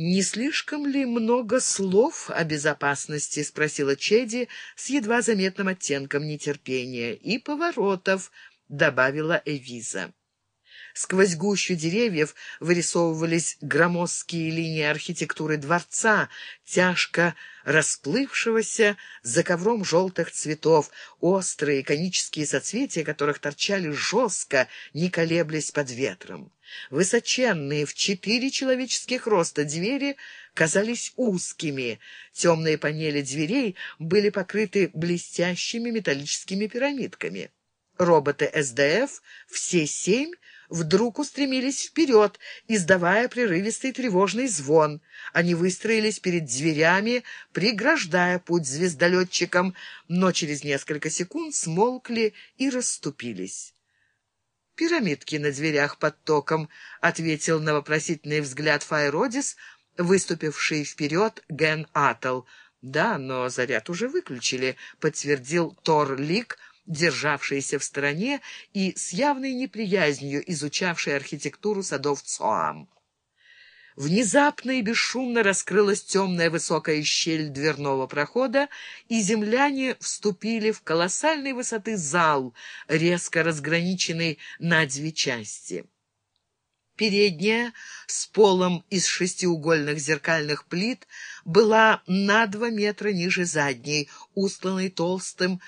«Не слишком ли много слов о безопасности?» — спросила Чеди с едва заметным оттенком нетерпения. «И поворотов», — добавила Эвиза. Сквозь гущу деревьев вырисовывались громоздкие линии архитектуры дворца, тяжко расплывшегося за ковром желтых цветов, острые конические соцветия которых торчали жестко, не колеблясь под ветром. Высоченные в четыре человеческих роста двери казались узкими. Темные панели дверей были покрыты блестящими металлическими пирамидками. Роботы СДФ, все семь, вдруг устремились вперед, издавая прерывистый тревожный звон. Они выстроились перед дверями, преграждая путь звездолетчикам, но через несколько секунд смолкли и расступились. «Пирамидки на дверях под током», — ответил на вопросительный взгляд Файродис, выступивший вперед Ген Атл. «Да, но заряд уже выключили», — подтвердил Тор Лик, — державшийся в стороне и с явной неприязнью изучавший архитектуру садов Цоам. Внезапно и бесшумно раскрылась темная высокая щель дверного прохода, и земляне вступили в колоссальной высоты зал, резко разграниченный на две части. Передняя, с полом из шестиугольных зеркальных плит, была на два метра ниже задней, устланной толстым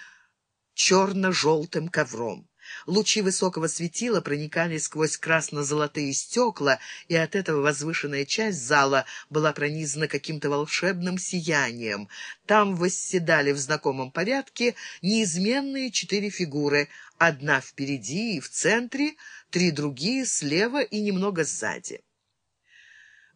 черно-желтым ковром. Лучи высокого светила проникали сквозь красно-золотые стекла, и от этого возвышенная часть зала была пронизана каким-то волшебным сиянием. Там восседали в знакомом порядке неизменные четыре фигуры, одна впереди и в центре, три другие слева и немного сзади.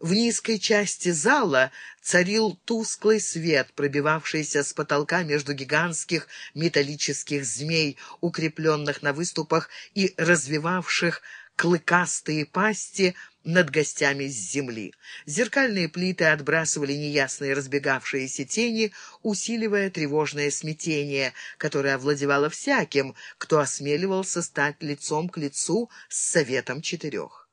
В низкой части зала царил тусклый свет, пробивавшийся с потолка между гигантских металлических змей, укрепленных на выступах и развивавших клыкастые пасти над гостями с земли. Зеркальные плиты отбрасывали неясные разбегавшиеся тени, усиливая тревожное смятение, которое овладевало всяким, кто осмеливался стать лицом к лицу с Советом Четырех.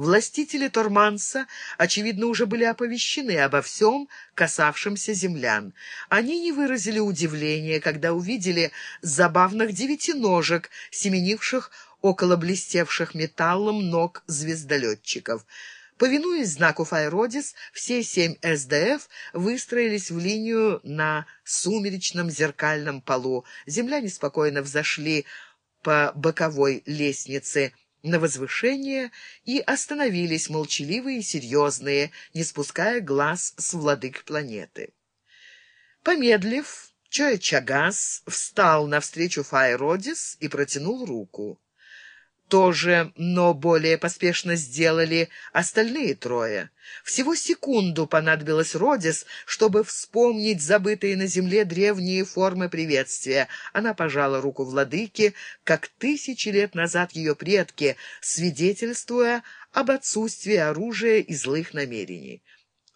Властители Торманса, очевидно, уже были оповещены обо всем, касавшемся землян. Они не выразили удивления, когда увидели забавных девятиножек, семенивших около блестевших металлом ног звездолетчиков. Повинуясь знаку Файродис, все семь СДФ выстроились в линию на сумеречном зеркальном полу. Земляне спокойно взошли по боковой лестнице на возвышение и остановились молчаливые и серьезные, не спуская глаз с владык планеты. Помедлив, Чоя Чагас встал навстречу Файродис и протянул руку тоже, но более поспешно сделали остальные трое. Всего секунду понадобилось Родис, чтобы вспомнить забытые на земле древние формы приветствия. Она пожала руку владыке, как тысячи лет назад ее предки, свидетельствуя об отсутствии оружия и злых намерений.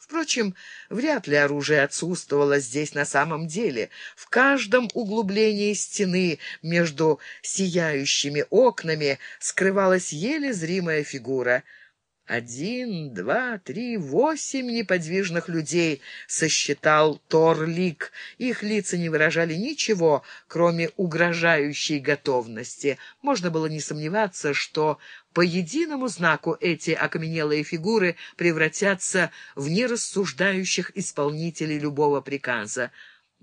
Впрочем, вряд ли оружие отсутствовало здесь на самом деле. В каждом углублении стены между сияющими окнами скрывалась еле зримая фигура — один, два, три, восемь неподвижных людей, сосчитал Торлик. Их лица не выражали ничего, кроме угрожающей готовности. Можно было не сомневаться, что по единому знаку эти окаменелые фигуры превратятся в нерассуждающих исполнителей любого приказа.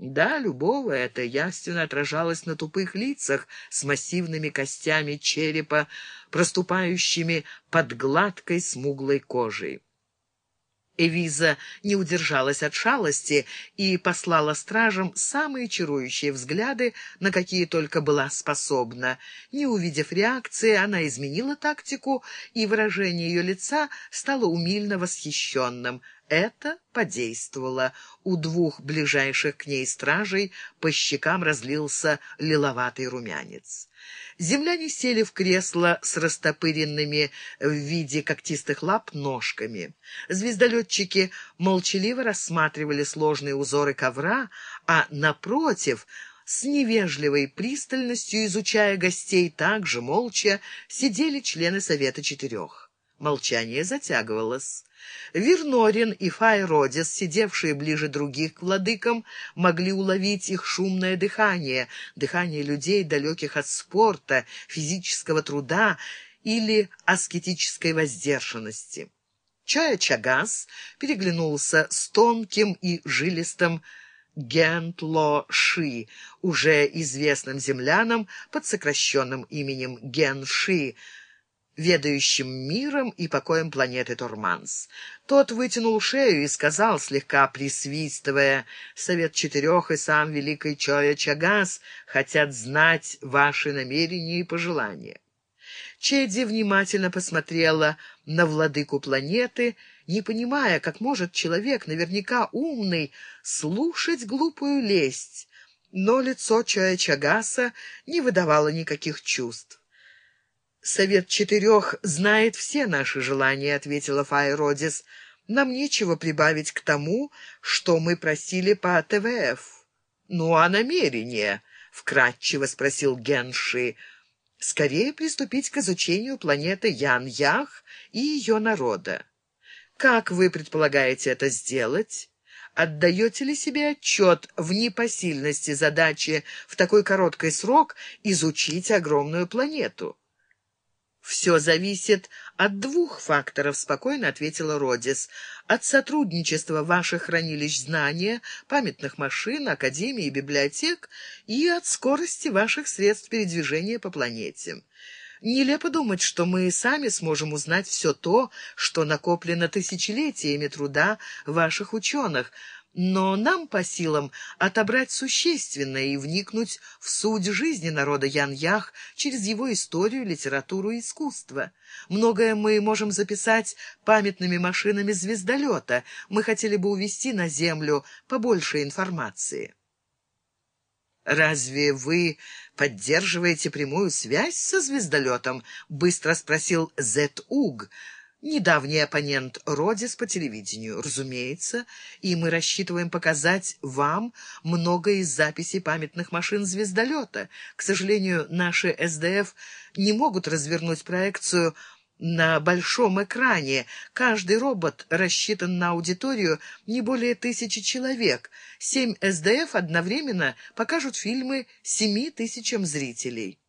Да, любого это яственно отражалось на тупых лицах с массивными костями черепа, проступающими под гладкой смуглой кожей. Эвиза не удержалась от шалости и послала стражам самые чарующие взгляды, на какие только была способна. Не увидев реакции, она изменила тактику, и выражение ее лица стало умильно восхищенным. Это подействовало. У двух ближайших к ней стражей по щекам разлился лиловатый румянец. Земляне сели в кресло с растопыренными в виде когтистых лап ножками. Звездолетчики молчаливо рассматривали сложные узоры ковра, а напротив с невежливой пристальностью, изучая гостей, также молча сидели члены Совета Четырех. Молчание затягивалось. Вернорин и Файродис, сидевшие ближе других к владыкам, могли уловить их шумное дыхание, дыхание людей, далеких от спорта, физического труда или аскетической воздержанности. Чая Чагас переглянулся с тонким и жилистым Гентло Ши, уже известным землянам под сокращенным именем Ген Ши, ведающим миром и покоем планеты Торманс. Тот вытянул шею и сказал, слегка присвистывая, «Совет Четырех и сам Великий Чоя Чагас хотят знать ваши намерения и пожелания». Чеди внимательно посмотрела на владыку планеты, не понимая, как может человек, наверняка умный, слушать глупую лесть. Но лицо Чоя Чагаса не выдавало никаких чувств. «Совет четырех знает все наши желания», — ответила Файродис. «Нам нечего прибавить к тому, что мы просили по ТВФ». «Ну, а намерение?» — вкратчиво спросил Генши. «Скорее приступить к изучению планеты Ян-Ях и ее народа. Как вы предполагаете это сделать?» Отдаете ли себе отчет в непосильности задачи в такой короткий срок изучить огромную планету? «Все зависит от двух факторов», — спокойно ответила Родис. «От сотрудничества ваших хранилищ знания, памятных машин, академий и библиотек и от скорости ваших средств передвижения по планете». Нелепо думать, что мы сами сможем узнать все то, что накоплено тысячелетиями труда ваших ученых, но нам по силам отобрать существенное и вникнуть в суть жизни народа Ян-Ях через его историю, литературу и искусство. Многое мы можем записать памятными машинами звездолета. Мы хотели бы увести на Землю побольше информации. «Разве вы поддерживаете прямую связь со звездолетом?» — быстро спросил Зет-Уг — недавний оппонент Родис по телевидению, разумеется, и мы рассчитываем показать вам много из записей памятных машин звездолета. К сожалению, наши СДФ не могут развернуть проекцию на большом экране. Каждый робот рассчитан на аудиторию не более тысячи человек. Семь СДФ одновременно покажут фильмы семи тысячам зрителей.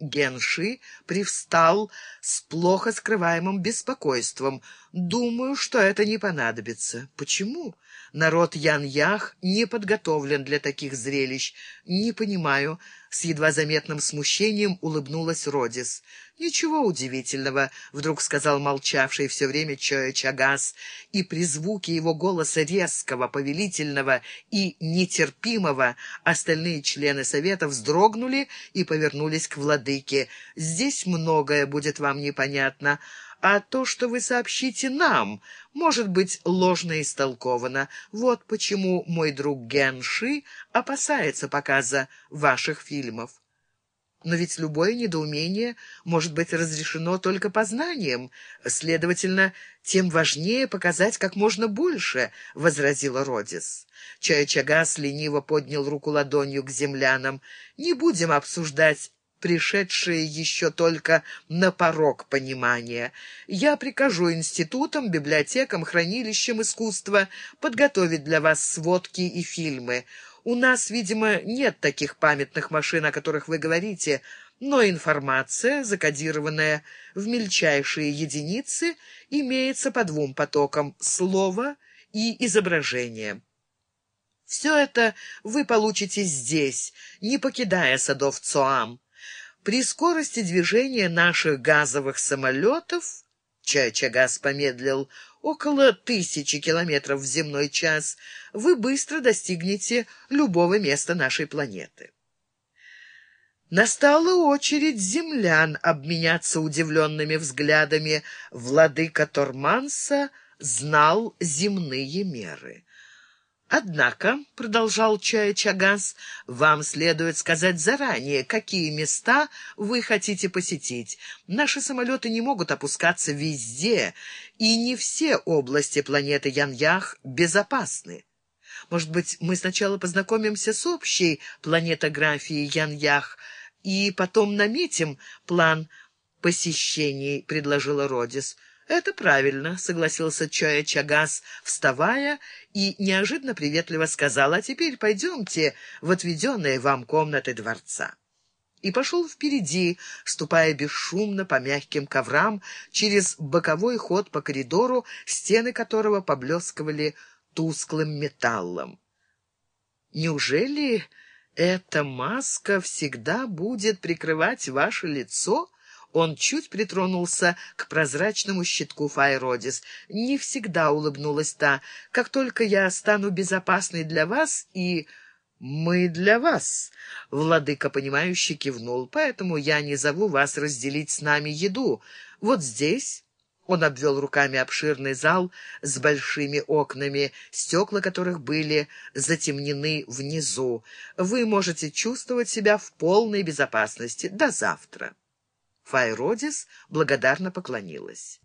Генши привстал с плохо скрываемым беспокойством. «Думаю, что это не понадобится». «Почему?» Народ Ян-Ях не подготовлен для таких зрелищ. Не понимаю. С едва заметным смущением улыбнулась Родис. «Ничего удивительного», — вдруг сказал молчавший все время Чоя Чагас, и при звуке его голоса резкого, повелительного и нетерпимого остальные члены совета вздрогнули и повернулись к владыке. «Здесь многое будет вам непонятно» а то, что вы сообщите нам, может быть ложно истолковано. Вот почему мой друг Генши опасается показа ваших фильмов. Но ведь любое недоумение может быть разрешено только познанием. Следовательно, тем важнее показать как можно больше, — возразила Родис. Чая-Чагас лениво поднял руку ладонью к землянам. Не будем обсуждать пришедшие еще только на порог понимания. Я прикажу институтам, библиотекам, хранилищам искусства подготовить для вас сводки и фильмы. У нас, видимо, нет таких памятных машин, о которых вы говорите, но информация, закодированная в мельчайшие единицы, имеется по двум потокам — слово и изображение. Все это вы получите здесь, не покидая садов Цоам. При скорости движения наших газовых самолетов, Чачагас помедлил, около тысячи километров в земной час, вы быстро достигнете любого места нашей планеты. Настала очередь землян обменяться удивленными взглядами. Владыка Торманса знал земные меры. «Однако», — продолжал Чая Чагас, — «вам следует сказать заранее, какие места вы хотите посетить. Наши самолеты не могут опускаться везде, и не все области планеты Яньях безопасны. Может быть, мы сначала познакомимся с общей планетографией Яньях и потом наметим план посещений», — предложила Родис. «Это правильно», — согласился Чоя Чагас, вставая и неожиданно приветливо сказал, «А теперь пойдемте в отведенные вам комнаты дворца». И пошел впереди, ступая бесшумно по мягким коврам, через боковой ход по коридору, стены которого поблескивали тусклым металлом. «Неужели эта маска всегда будет прикрывать ваше лицо?» Он чуть притронулся к прозрачному щитку Файродис. «Не всегда улыбнулась та. Как только я стану безопасной для вас и...» «Мы для вас», — владыка, понимающе кивнул, «поэтому я не зову вас разделить с нами еду. Вот здесь...» Он обвел руками обширный зал с большими окнами, стекла которых были затемнены внизу. Вы можете чувствовать себя в полной безопасности. До завтра. Файродис благодарно поклонилась.